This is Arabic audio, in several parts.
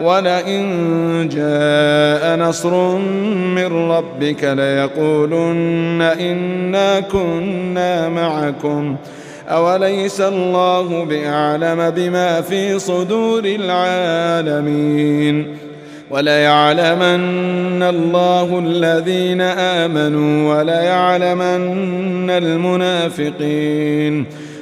وَلَئِن جَاءَ نَصْرٌ مِّن رَّبِّكَ لَيَقُولُنَّ إِنَّا كُنَّا مَعَكُمْ أَوَلَيْسَ اللَّهُ بِأَعْلَمَ بِمَا فِي صُدُورِ الْعَالَمِينَ وَلَيَعْلَمَنَّ اللَّهُ الَّذِينَ آمَنُوا وَلَيَعْلَمَنَّ الْمُنَافِقِينَ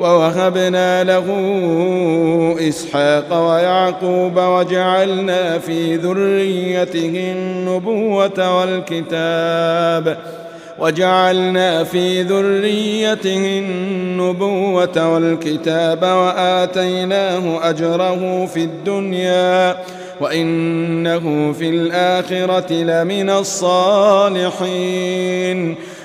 ووهبنا له إسحاق ويعقوب وجعلنا في ذريته النبوة والكتاب وجعلنا في ذريته النبوة والكتاب وآتيناه أجره في الدنيا وإنه في الآخرة لمن الصالحين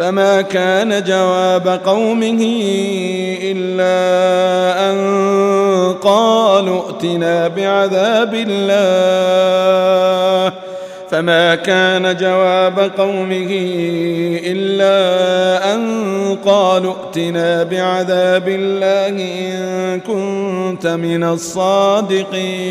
فما كان جواب قومه إلا أن قالوا ائتنا بعذاب الله فما كان جواب قومه إلا أن قالوا ائتنا بعذاب الله إن كنت من الصادقين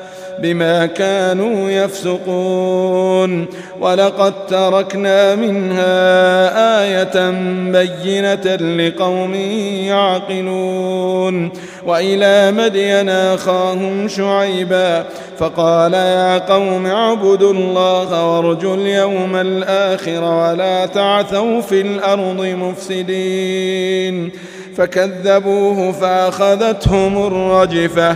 بما كانوا يفسقون. ولقد تركنا منها آية بينة لقوم يعقلون. وإلى مدين خاهم شعيبا. فقال يا قوم اعبدوا الله وارجوا اليوم الآخر ولا تعثوا في الأرض مفسدين. فكذبوه فأخذتهم الرجفة.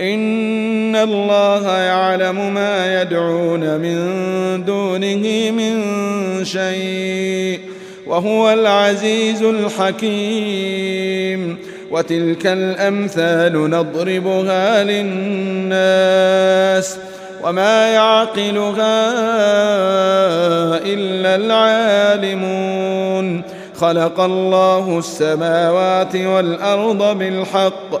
ان الله يعلم ما يدعون من دونه من شيء وهو العزيز الحكيم وتلك الامثال نضربها للناس وما يعقلها الا العالمون خلق الله السماوات والارض بالحق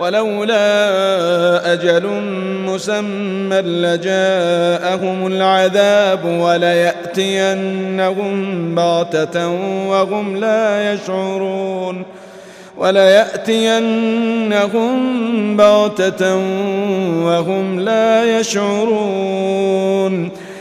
ولولا أجل مسمى لجاءهم العذاب وليأتينهم بغتة وهم لا يشعرون وليأتينهم بغتة وهم لا يشعرون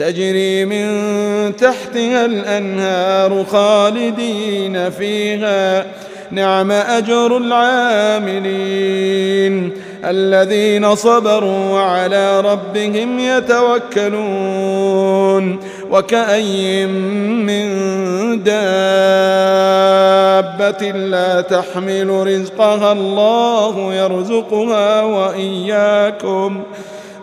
تجري من تحتها الأنهار خالدين فيها. نعم أجر العاملين الذين صبروا وعلى ربهم يتوكلون. وكأي من دابة لا تحمل رزقها الله يرزقها وإياكم. وإياكم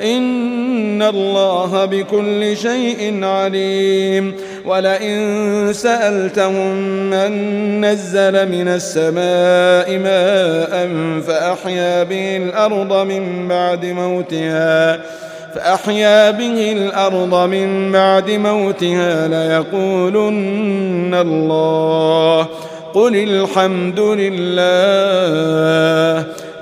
ان الله بكل شيء عليم ولئن سألتهم من نزل من السماء ماء فأحيا به الأرض من بعد موتها فأحيا به الأرض من بعد موتها ليقولن الله قل الحمد لله